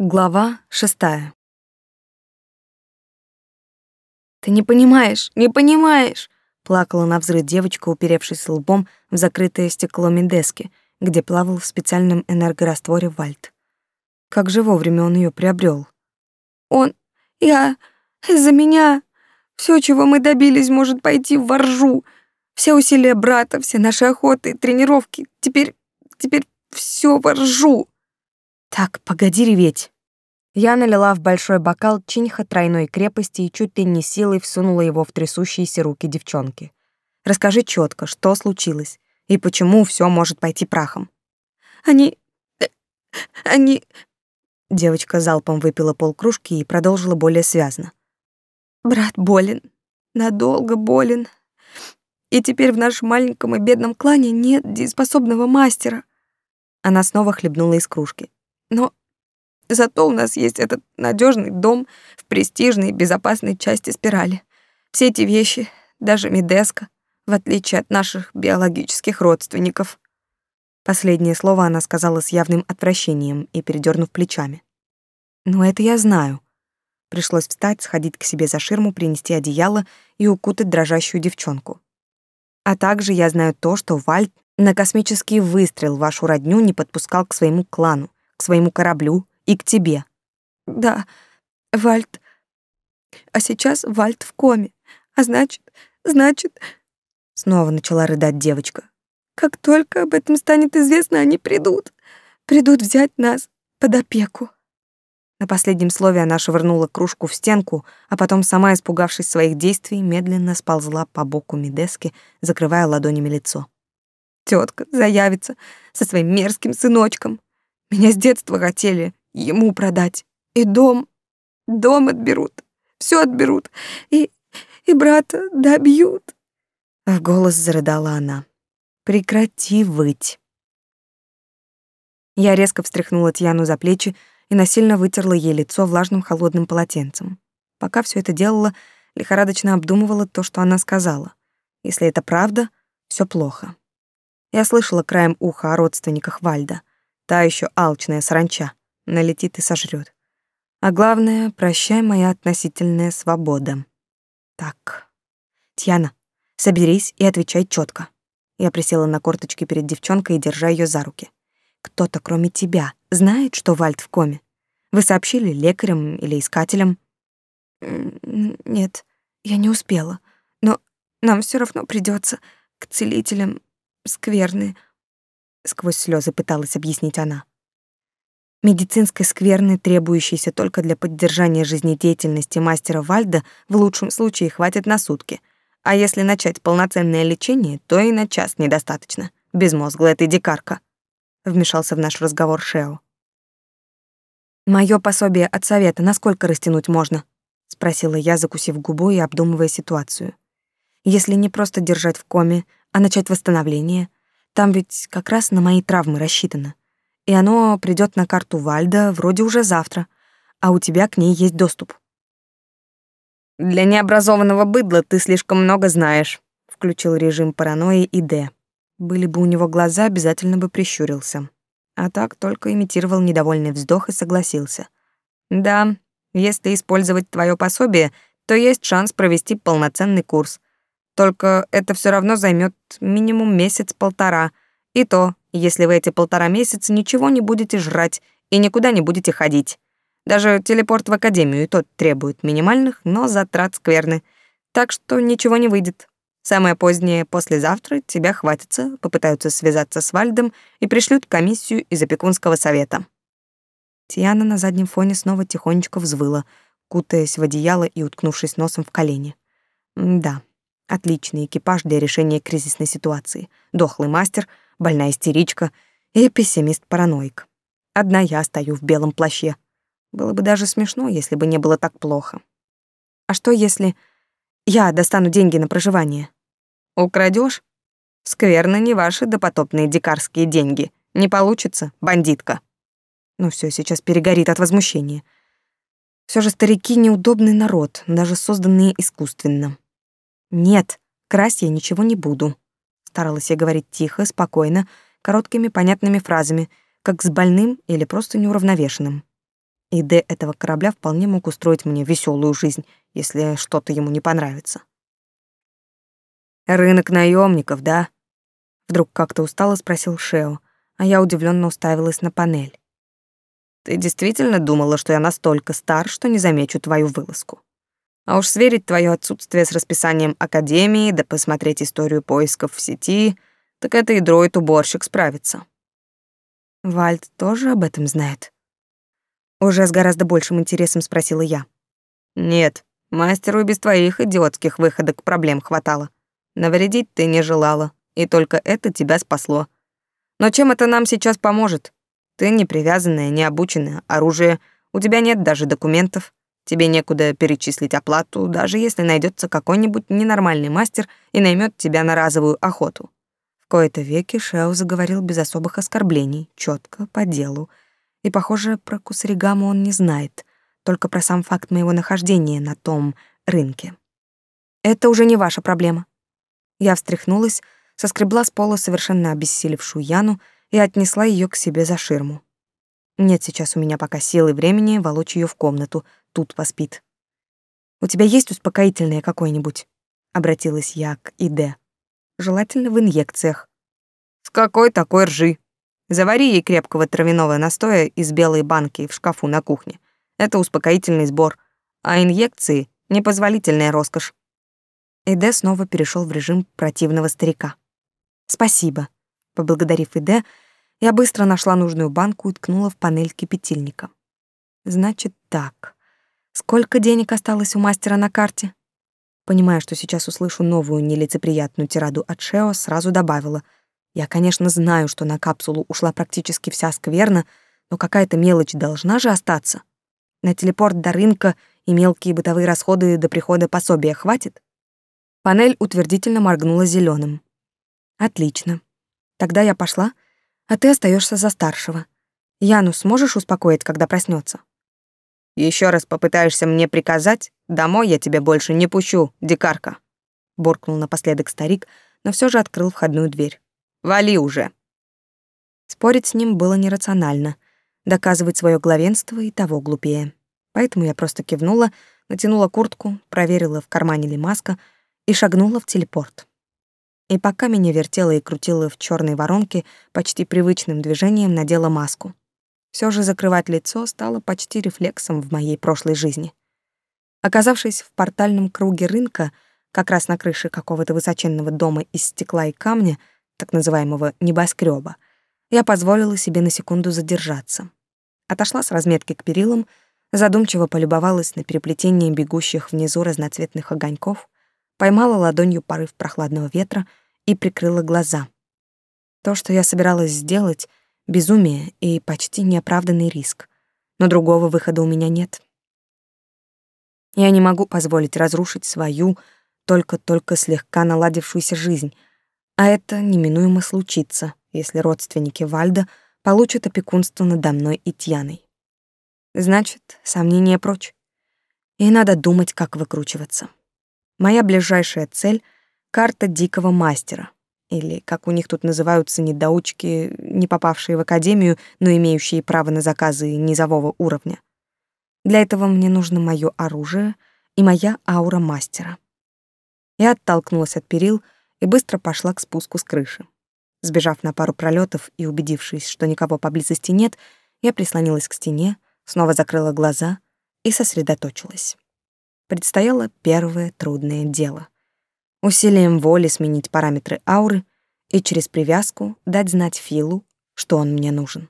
Глава шестая. «Ты не понимаешь, не понимаешь!» — плакала на взрыв девочка, уперевшись лбом в закрытое стекло Медески, где плавал в специальном энергорастворе Вальт. Как же вовремя он ее приобрел. «Он... я... из-за меня... все, чего мы добились, может пойти в воржу. Все усилия брата, все наши охоты, тренировки. Теперь... теперь все воржу!» Так, погоди реветь. Я налила в большой бокал чиньха тройной крепости и чуть ли не силой всунула его в трясущиеся руки девчонки. Расскажи четко, что случилось и почему все может пойти прахом. Они... Э, они... Девочка залпом выпила полкружки и продолжила более связно. Брат болен, надолго болен. И теперь в нашем маленьком и бедном клане нет дееспособного мастера. Она снова хлебнула из кружки. Но зато у нас есть этот надежный дом в престижной безопасной части спирали. Все эти вещи, даже Медеска, в отличие от наших биологических родственников. Последнее слово она сказала с явным отвращением и передернув плечами. «Ну, это я знаю». Пришлось встать, сходить к себе за ширму, принести одеяло и укутать дрожащую девчонку. А также я знаю то, что Вальд на космический выстрел вашу родню не подпускал к своему клану, к своему кораблю и к тебе. Да, Вальт. А сейчас Вальт в коме. А значит, значит... Снова начала рыдать девочка. Как только об этом станет известно, они придут. Придут взять нас под опеку. На последнем слове она швырнула кружку в стенку, а потом, сама испугавшись своих действий, медленно сползла по боку Медески, закрывая ладонями лицо. Тетка заявится со своим мерзким сыночком. Меня с детства хотели ему продать. И дом, дом отберут, все отберут. И, и брата добьют. В голос зарыдала она. Прекрати выть. Я резко встряхнула Тьяну за плечи и насильно вытерла ей лицо влажным холодным полотенцем. Пока все это делала, лихорадочно обдумывала то, что она сказала. Если это правда, все плохо. Я слышала краем уха о родственниках Вальда. Та еще алчная саранча. Налетит и сожрет. А главное, прощай моя относительная свобода. Так. Тьяна, соберись и отвечай четко. Я присела на корточки перед девчонкой и держа ее за руки. Кто-то, кроме тебя, знает, что Вальд в коме? Вы сообщили лекарям или искателям? Нет, я не успела. Но нам все равно придется к целителям скверны сквозь слезы пыталась объяснить она. Медицинской скверны, требующейся только для поддержания жизнедеятельности мастера Вальда, в лучшем случае хватит на сутки. А если начать полноценное лечение, то и на час недостаточно. Безмозглая ты дикарка. Вмешался в наш разговор Шео. Моё пособие от совета насколько растянуть можно? спросила я, закусив губу и обдумывая ситуацию. Если не просто держать в коме, а начать восстановление, там ведь как раз на мои травмы рассчитано. И оно придёт на карту Вальда вроде уже завтра, а у тебя к ней есть доступ. Для необразованного быдла ты слишком много знаешь, включил режим паранойи и Д. Были бы у него глаза, обязательно бы прищурился. А так только имитировал недовольный вздох и согласился. Да, если использовать твое пособие, то есть шанс провести полноценный курс. Только это все равно займет минимум месяц-полтора. И то, если вы эти полтора месяца ничего не будете жрать и никуда не будете ходить. Даже телепорт в академию и тот требует минимальных, но затрат скверны. Так что ничего не выйдет. Самое позднее, послезавтра, тебя хватится, попытаются связаться с Вальдом и пришлют комиссию из опекунского совета. Тиана на заднем фоне снова тихонечко взвыла, кутаясь в одеяло и уткнувшись носом в колени. да, Отличный экипаж для решения кризисной ситуации. Дохлый мастер, больная истеричка и пессимист-параноик. Одна я стою в белом плаще. Было бы даже смешно, если бы не было так плохо. А что если я достану деньги на проживание? Украдешь? Скверно не ваши допотопные дикарские деньги. Не получится, бандитка. Ну все, сейчас перегорит от возмущения. Все же старики неудобный народ, даже созданные искусственно. «Нет, красть я ничего не буду», — старалась я говорить тихо, спокойно, короткими понятными фразами, как с больным или просто неуравновешенным. И Д этого корабля вполне мог устроить мне веселую жизнь, если что-то ему не понравится. «Рынок наемников, да?» Вдруг как-то устало спросил Шео, а я удивленно уставилась на панель. «Ты действительно думала, что я настолько стар, что не замечу твою вылазку? А уж сверить твое отсутствие с расписанием Академии, да посмотреть историю поисков в сети, так это и дроид-уборщик справится». Вальд тоже об этом знает. Уже с гораздо большим интересом спросила я. Нет, мастеру и без твоих идиотских выходок проблем хватало. Навредить ты не желала, и только это тебя спасло. Но чем это нам сейчас поможет? Ты не привязанная, не обученная, оружие, у тебя нет даже документов, тебе некуда перечислить оплату, даже если найдется какой-нибудь ненормальный мастер и наймет тебя на разовую охоту. В кои-то веки Шео заговорил без особых оскорблений, четко, по делу, и, похоже, про Кусаригаму он не знает, только про сам факт моего нахождения на том рынке. Это уже не ваша проблема. Я встряхнулась, соскребла с пола совершенно обессилевшую Яну и отнесла ее к себе за ширму. Нет сейчас у меня пока сил и времени волочь ее в комнату, тут поспит. «У тебя есть успокоительное какое-нибудь?» — обратилась я к Иде. «Желательно в инъекциях». «С какой такой ржи?» Завари ей крепкого травяного настоя из белой банки в шкафу на кухне. Это успокоительный сбор, а инъекции — непозволительная роскошь. Иде снова перешел в режим противного старика. «Спасибо». Поблагодарив Иде, я быстро нашла нужную банку и ткнула в панель кипятильника. «Значит так. Сколько денег осталось у мастера на карте?» Понимая, что сейчас услышу новую нелицеприятную тираду от Шео, сразу добавила — я, конечно, знаю, что на капсулу ушла практически вся скверна, но какая-то мелочь должна же остаться. На телепорт до рынка и мелкие бытовые расходы до прихода пособия хватит? Панель утвердительно моргнула зеленым. Отлично. Тогда я пошла, а ты остаешься за старшего. Яну сможешь успокоить, когда проснется? Еще раз попытаешься мне приказать, домой я тебя больше не пущу, дикарка, буркнул напоследок старик, но все же открыл входную дверь. Вали уже. Спорить с ним было нерационально. Доказывать свое главенство и того глупее. Поэтому я просто кивнула, натянула куртку, проверила, в кармане ли маска, и шагнула в телепорт. И пока меня вертела и крутила в черной воронке, почти привычным движением надела маску. Все же закрывать лицо стало почти рефлексом в моей прошлой жизни. Оказавшись в портальном круге рынка, как раз на крыше какого-то высоченного дома из стекла и камня, так называемого небоскреба, я позволила себе на секунду задержаться. Отошла с разметки к перилам, задумчиво полюбовалась на переплетение бегущих внизу разноцветных огоньков, поймала ладонью порыв прохладного ветра и прикрыла глаза. То, что я собиралась сделать, безумие и почти неоправданный риск. Но другого выхода у меня нет. Я не могу позволить разрушить свою, только-только слегка наладившуюся жизнь — а это неминуемо случится, если родственники Вальда получат опекунство надо мной и Тьяной. Значит, сомнения прочь. И надо думать, как выкручиваться. Моя ближайшая цель — карта дикого мастера, или, как у них тут называются недоучки, не попавшие в академию, но имеющие право на заказы низового уровня. Для этого мне нужно мое оружие и моя аура мастера. Я оттолкнулась от перил — и быстро пошла к спуску с крыши. Сбежав на пару пролетов и убедившись, что никого поблизости нет, я прислонилась к стене, снова закрыла глаза и сосредоточилась. Предстояло первое трудное дело. Усилием воли сменить параметры ауры и через привязку дать знать Филу, что он мне нужен.